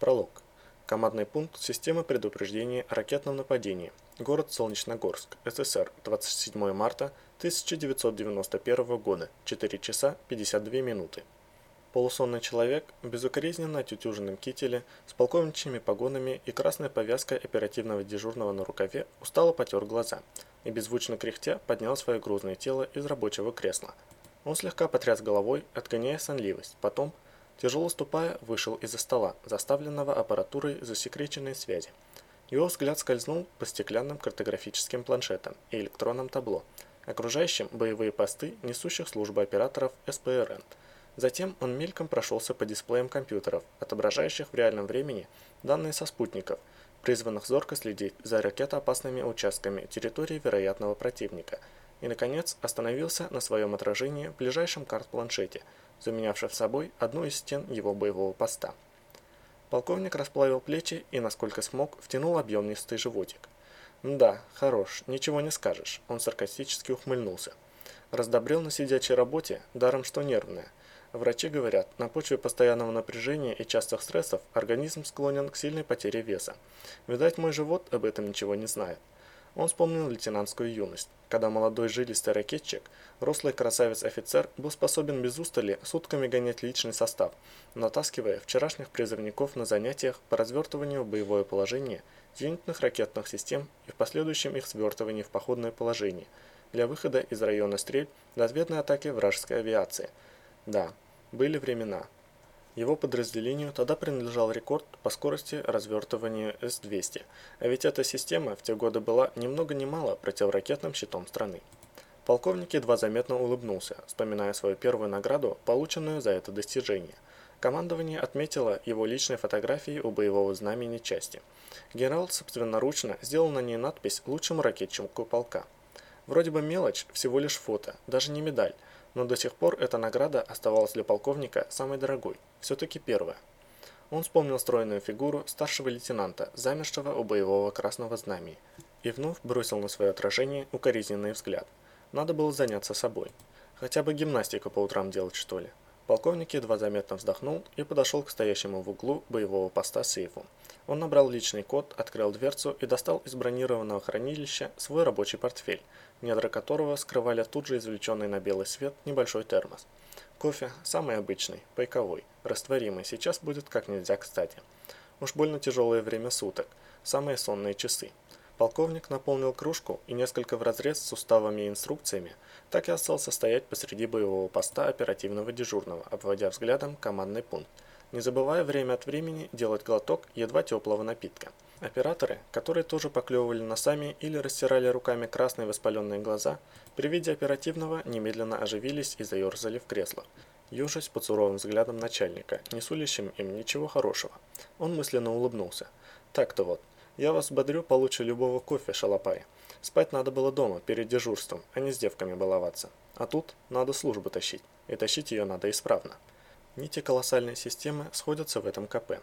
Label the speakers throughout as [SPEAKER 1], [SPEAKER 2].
[SPEAKER 1] Пролог. Командный пункт системы предупреждения о ракетном нападении. Город Солнечногорск, СССР, 27 марта 1991 года, 4 часа 52 минуты. Полусонный человек безукоризненно отютюженном кителе с полковничьими погонами и красной повязкой оперативного дежурного на рукаве устало потер глаза и беззвучно кряхтя поднял свое грузное тело из рабочего кресла. Он слегка потряс головой, отгоняя сонливость, потом – Тяжело ступая, вышел из-за стола, заставленного аппаратурой засекреченной связи. Его взгляд скользнул по стеклянным картографическим планшетам и электронным табло, окружающим боевые посты несущих службы операторов СПРН. Затем он мельком прошелся по дисплеям компьютеров, отображающих в реальном времени данные со спутников, призванных зорко следить за ракетоопасными участками территории вероятного противника, и, наконец, остановился на своем отражении в ближайшем карт-планшете – заменявший собой одну из стен его боевого поста. Полковник расплавил плечи и, насколько смог, втянул объемистый животик. «Да, хорош, ничего не скажешь», – он саркастически ухмыльнулся. Раздобрел на сидячей работе, даром что нервная. Врачи говорят, на почве постоянного напряжения и частых стрессов организм склонен к сильной потере веса. Видать, мой живот об этом ничего не знает. Он вспомнил лейтенантскую юность, когда молодой жилистый ракетчик, рослый красавец-офицер, был способен без устали сутками гонять личный состав, натаскивая вчерашних призывников на занятиях по развертыванию боевое положение зенитных ракетных систем и в последующем их свертывании в походное положение для выхода из района стрель до ответной атаки вражеской авиации. Да, были времена, его подразделению тогда принадлежал рекорд по скорости развертывания С-200, а ведь эта система в те годы была ни много ни мало противоракетным щитом страны. Полковник едва заметно улыбнулся, вспоминая свою первую награду, полученную за это достижение. Командование отметило его личной фотографией у боевого знамени части. Генерал собственноручно сделал на ней надпись «Лучшему ракетчику полка». Вроде бы мелочь, всего лишь фото, даже не медаль – но до сих пор эта награда оставалась для полковника самой дорогой, все-таки первая. Он вспомнил стройную фигуру старшего лейтенанта, замершего у боевого красного знамени, и вновь бросил на свое отражение укоризненный взгляд. Надо было заняться собой. Хотя бы гимнастику по утрам делать, что ли. Полковник едва заметно вздохнул и подошел к стоящему в углу боевого поста сейфу. Он набрал личный код, открыл дверцу и достал из бронированного хранилища свой рабочий портфель, недра которого скрывали тут же извлеченный на белый свет небольшой термос. Кофе самый обычный, пайковой, растворимый, сейчас будет как нельзя кстати. Уж больно тяжелое время суток, самые сонные часы. Полковник наполнил кружку и несколько вразрез с уставами и инструкциями, так и остался стоять посреди боевого поста оперативного дежурного, обводя взглядом командный пункт, не забывая время от времени делать глоток едва теплого напитка. Операторы, которые тоже поклевывали носами или растирали руками красные воспаленные глаза, при виде оперативного немедленно оживились и заерзали в креслах, южась под суровым взглядом начальника, не сулящим им ничего хорошего. Он мысленно улыбнулся. «Так-то вот, я вас бодрю получше любого кофе, шалопай. Спать надо было дома, перед дежурством, а не с девками баловаться. А тут надо службу тащить, и тащить ее надо исправно. Нити колоссальной системы сходятся в этом КП.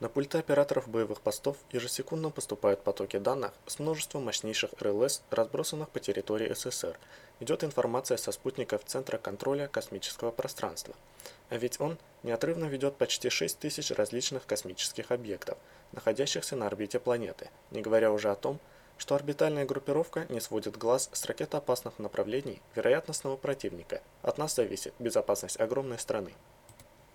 [SPEAKER 1] На пульты операторов боевых постов ежесекундно поступают потоки данных с множеством мощнейших РЛС, разбросанных по территории СССР. Идет информация со спутников Центра контроля космического пространства. А ведь он неотрывно ведет почти 6 тысяч различных космических объектов – находящихся на орбите планеты, не говоря уже о том, что орбитальная группировка не сводит глаз с ракетоопасных направлений вероятностного противника. От нас зависит безопасность огромной страны.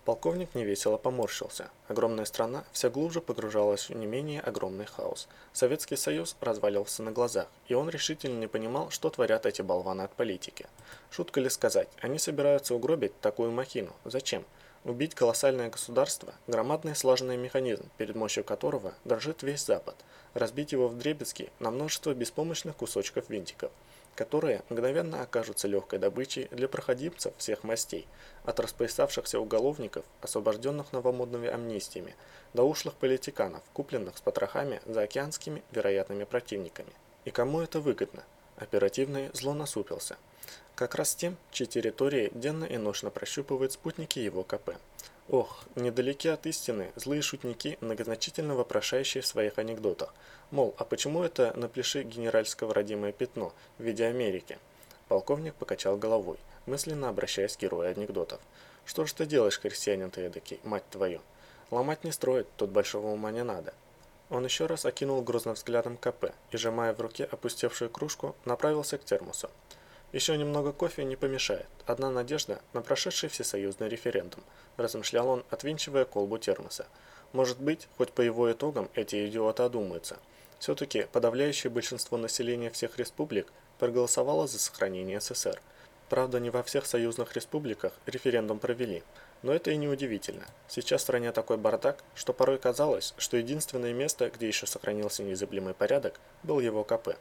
[SPEAKER 1] Полковник невесело поморщился. Огромная страна все глубже погружалась в не менее огромный хаос. Советский Союз разваливался на глазах, и он решительно не понимал, что творят эти болваны от политики. Шутка ли сказать, они собираются угробить такую махину. Зачем? Убить колоссальное государство – громадный слаженный механизм, перед мощью которого дрожит весь Запад, разбить его вдребезги на множество беспомощных кусочков винтиков, которые мгновенно окажутся легкой добычей для проходимцев всех мастей, от распоясавшихся уголовников, освобожденных новомодными амнистиями, до ушлых политиканов, купленных с потрохами за океанскими вероятными противниками. И кому это выгодно? Оперативный зло насупился – как раз тем, чьи территории денно и ночно прощупывают спутники его КП. Ох, недалеки от истины злые шутники, многозначительно вопрошающие в своих анекдотах. Мол, а почему это на пляше генеральского родимое пятно в виде Америки? Полковник покачал головой, мысленно обращаясь к герою анекдотов. Что ж ты делаешь, христианин ты эдакий, мать твою? Ломать не строит, тут большого ума не надо. Он еще раз окинул грозным взглядом КП и, сжимая в руке опустевшую кружку, направился к термосу. Еще немного кофе не помешает. Одна надежда на прошедший всесоюзный референдум, размышлял он, отвинчивая колбу термоса. Может быть, хоть по его итогам эти идиоты одумаются. Все-таки подавляющее большинство населения всех республик проголосовало за сохранение СССР. Правда, не во всех союзных республиках референдум провели, но это и не удивительно. Сейчас в стране такой бардак, что порой казалось, что единственное место, где еще сохранился незыблемый порядок, был его КП.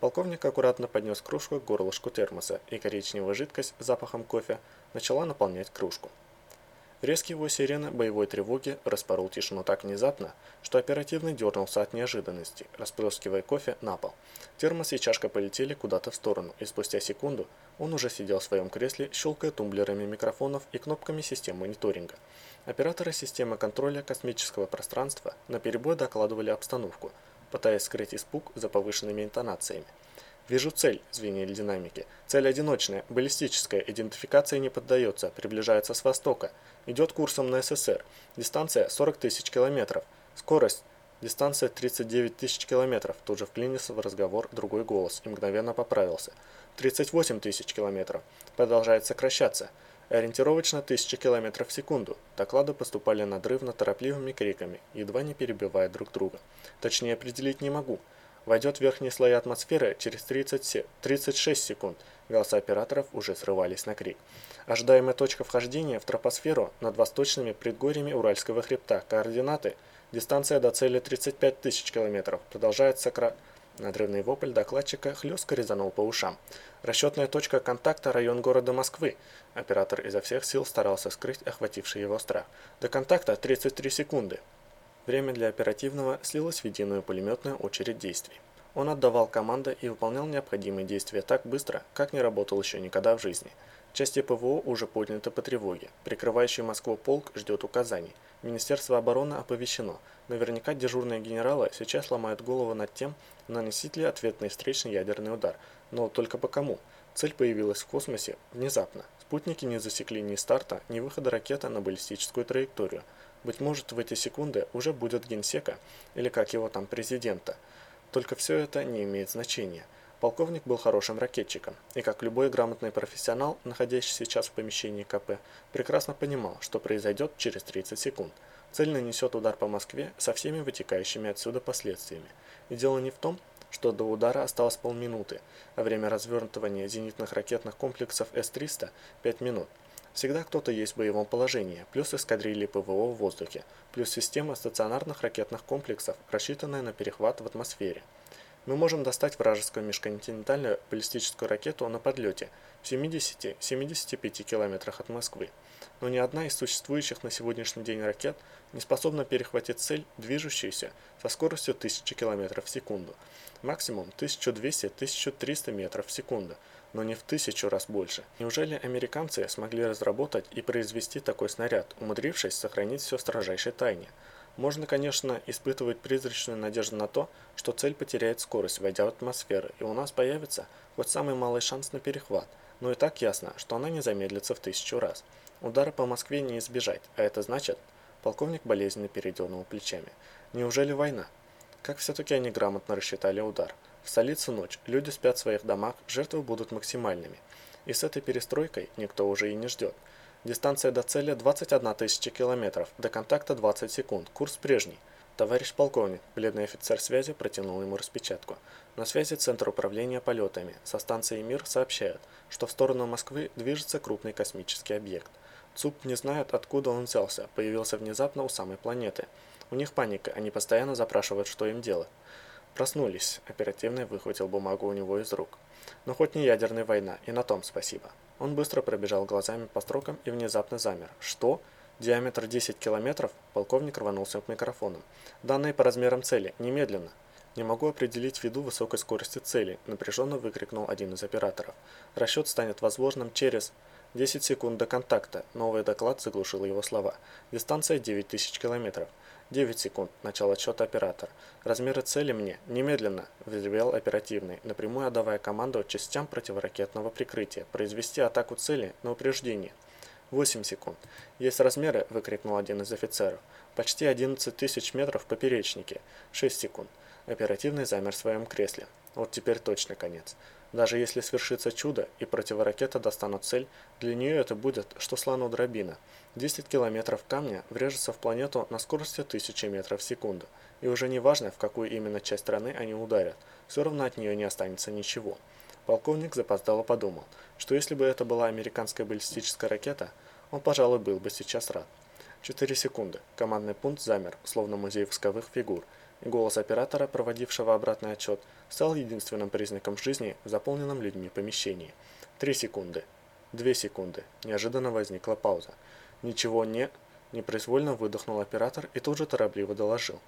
[SPEAKER 1] Полковник аккуратно поднес кружку к горлышку термоса, и коричневая жидкость с запахом кофе начала наполнять кружку. Резкий его сирены боевой тревоги распорол тишину так внезапно, что оперативный дернулся от неожиданности, расплескивая кофе на пол. Термос и чашка полетели куда-то в сторону, и спустя секунду он уже сидел в своем кресле, щелкая тумблерами микрофонов и кнопками систем мониторинга. Операторы системы контроля космического пространства наперебой докладывали обстановку – пытаясь скрыть испуг за повышенными интонациями. «Вижу цель», — звенели динамики. «Цель одиночная, баллистическая, идентификация не поддается, приближается с востока. Идет курсом на СССР. Дистанция 40 тысяч километров. Скорость Дистанция 39 тысяч километров. Тут же вклинился в разговор другой голос и мгновенно поправился. 38 тысяч километров. Продолжает сокращаться. Ориентировочно 1000 км в секунду. Доклады поступали надрывно торопливыми криками, едва не перебивая друг друга. Точнее определить не могу. Войдет в верхние слои атмосферы через 30, 36 секунд. Голоса операторов уже срывались на крик. Ожидаемая точка вхождения в тропосферу над восточными предгорьями Уральского хребта. Координаты. Дистанция до цели 35 тысяч километров. Продолжает сокра... Надрывный вопль докладчика хлестко резанул по ушам. Расчетная точка контакта – район города Москвы. Оператор изо всех сил старался скрыть охвативший его страх. До контакта 33 секунды. Время для оперативного слилось в единую пулеметную очередь действий. Он отдавал команды и выполнял необходимые действия так быстро, как не работал еще никогда в жизни. Части ПВО уже подняты по тревоге. Прикрывающий Москву полк ждет указаний. Министерство обороны оповещено. Наверняка дежурные генералы сейчас ломают голову над тем, нанесить ли ответный встречный ядерный удар. Но только по кому? Цель появилась в космосе внезапно. Спутники не засекли ни старта, ни выхода ракеты на баллистическую траекторию. Быть может, в эти секунды уже будет генсека, или как его там президента. Только все это не имеет значения. Полковник был хорошим ракетчиком, и как любой грамотный профессионал, находящийся сейчас в помещении КП, прекрасно понимал, что произойдет через 30 секунд. Цель нанесет удар по Москве со всеми вытекающими отсюда последствиями. И дело не в том, что до удара осталось полминуты, а время развертывания зенитных ракетных комплексов С-300 – 5 минут. Всегда кто-то есть в боевом положении, плюс эскадрильи ПВО в воздухе, плюс система стационарных ракетных комплексов, рассчитанная на перехват в атмосфере. Мы можем достать вражескую межконтинентальную баллистическую ракету на подлете в 70-75 километрах от Москвы. Но ни одна из существующих на сегодняшний день ракет не способна перехватить цель, движущуюся со скоростью 1000 км в секунду. Максимум 1200-1300 метров в секунду, но не в тысячу раз больше. Неужели американцы смогли разработать и произвести такой снаряд, умудрившись сохранить все в строжайшей тайне? Можно, конечно, испытывать призрачную надежду на то, что цель потеряет скорость, войдя в атмосферу, и у нас появится хоть самый малый шанс на перехват, но и так ясно, что она не замедлится в тысячу раз. Удара по Москве не избежать, а это значит... Полковник болезненно передернул плечами. Неужели война? Как все-таки они грамотно рассчитали удар? В столице ночь, люди спят в своих домах, жертвы будут максимальными. И с этой перестройкой никто уже и не ждет. Дистанция до цели 21 тысяча километров, до контакта 20 секунд, курс прежний. Товарищ полковник, бледный офицер связи протянул ему распечатку. На связи Центр управления полетами. Со станции «Мир» сообщают, что в сторону Москвы движется крупный космический объект. ЦУП не знает, откуда он взялся, появился внезапно у самой планеты. У них паника, они постоянно запрашивают, что им делать. Проснулись. Оперативный выхватил бумагу у него из рук. Но хоть не ядерная война, и на том спасибо. Он быстро пробежал глазами по строкам и внезапно замер. Что? Диаметр 10 километров? Полковник рванулся к микрофону. Данные по размерам цели. Немедленно. «Не могу определить ввиду высокой скорости цели», – напряженно выкрикнул один из операторов. «Расчет станет возможным через...» 10 секунд до контакта. Новый доклад заглушил его слова. Дистанция 9000 километров. 9 секунд. Начало отсчета оператор. Размеры цели мне. Немедленно. Взревел оперативный, напрямую отдавая команду частям противоракетного прикрытия. Произвести атаку цели на упреждение. 8 секунд. «Есть размеры!» – выкрикнул один из офицеров. «Почти 11 тысяч метров в поперечнике. 6 секунд». Оперативный замер в своем кресле. Вот теперь точно конец. Даже если свершится чудо и противоракета достанут цель, для нее это будет, что слону дробина. 10 километров камня врежется в планету на скорости 1000 метров в секунду. И уже не важно, в какую именно часть страны они ударят, все равно от нее не останется ничего. Полковник запоздало подумал, что если бы это была американская баллистическая ракета, он, пожалуй, был бы сейчас рад. 4 секунды. Командный пункт замер, словно музей восковых фигур, голос оператора, проводившего обратный отчет, стал единственным признаком жизни в заполненном людьми помещении. Три секунды. Две секунды. Неожиданно возникла пауза. Ничего не... Непроизвольно выдохнул оператор и тут же торопливо доложил.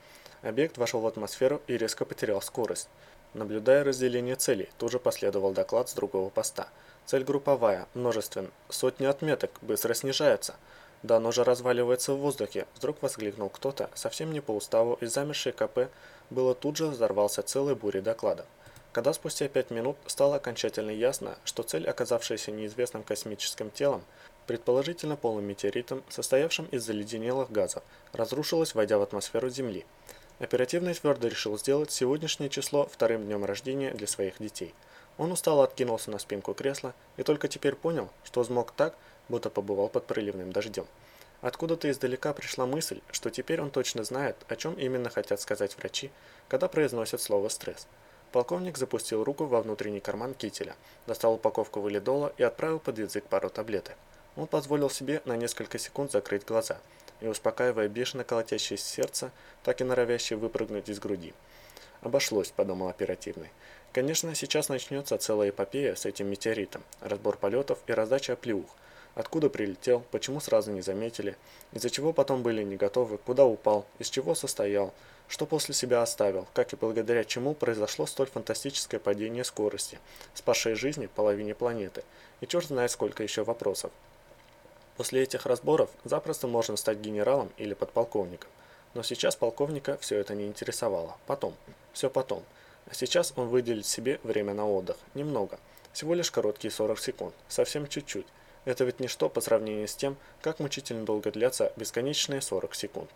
[SPEAKER 1] Объект вошел в атмосферу и резко потерял скорость. Наблюдая разделение целей, тут же последовал доклад с другого поста. Цель групповая, множествен, сотни отметок, быстро снижается. Да оно же разваливается в воздухе, вдруг воскликнул кто-то, совсем не по уставу, и замерший КП было тут же взорвался целой бурей докладов. Когда спустя пять минут стало окончательно ясно, что цель, оказавшаяся неизвестным космическим телом, предположительно полым метеоритом, состоявшим из заледенелых газов, разрушилась, войдя в атмосферу Земли. Оперативный твердо решил сделать сегодняшнее число вторым днем рождения для своих детей. Он устало откинулся на спинку кресла и только теперь понял, что смог так, будто побывал под проливным дождем. Откуда-то издалека пришла мысль, что теперь он точно знает, о чем именно хотят сказать врачи, когда произносят слово «стресс». Полковник запустил руку во внутренний карман кителя, достал упаковку валидола и отправил под язык пару таблеток. Он позволил себе на несколько секунд закрыть глаза и, успокаивая бешено колотящееся сердце, так и норовящее выпрыгнуть из груди. «Обошлось», — подумал оперативный. «Конечно, сейчас начнется целая эпопея с этим метеоритом, разбор полетов и раздача оплеух, Откуда прилетел, почему сразу не заметили, из-за чего потом были не готовы, куда упал, из чего состоял, что после себя оставил, как и благодаря чему произошло столь фантастическое падение скорости, спасшее жизни половине планеты, и черт знает сколько еще вопросов. После этих разборов запросто можно стать генералом или подполковником. Но сейчас полковника все это не интересовало. Потом. Все потом. А сейчас он выделит себе время на отдых. Немного. Всего лишь короткие 40 секунд. Совсем чуть-чуть. Это ведь ничто по сравнению с тем, как мучительно долго длятся бесконечные 40 секунд.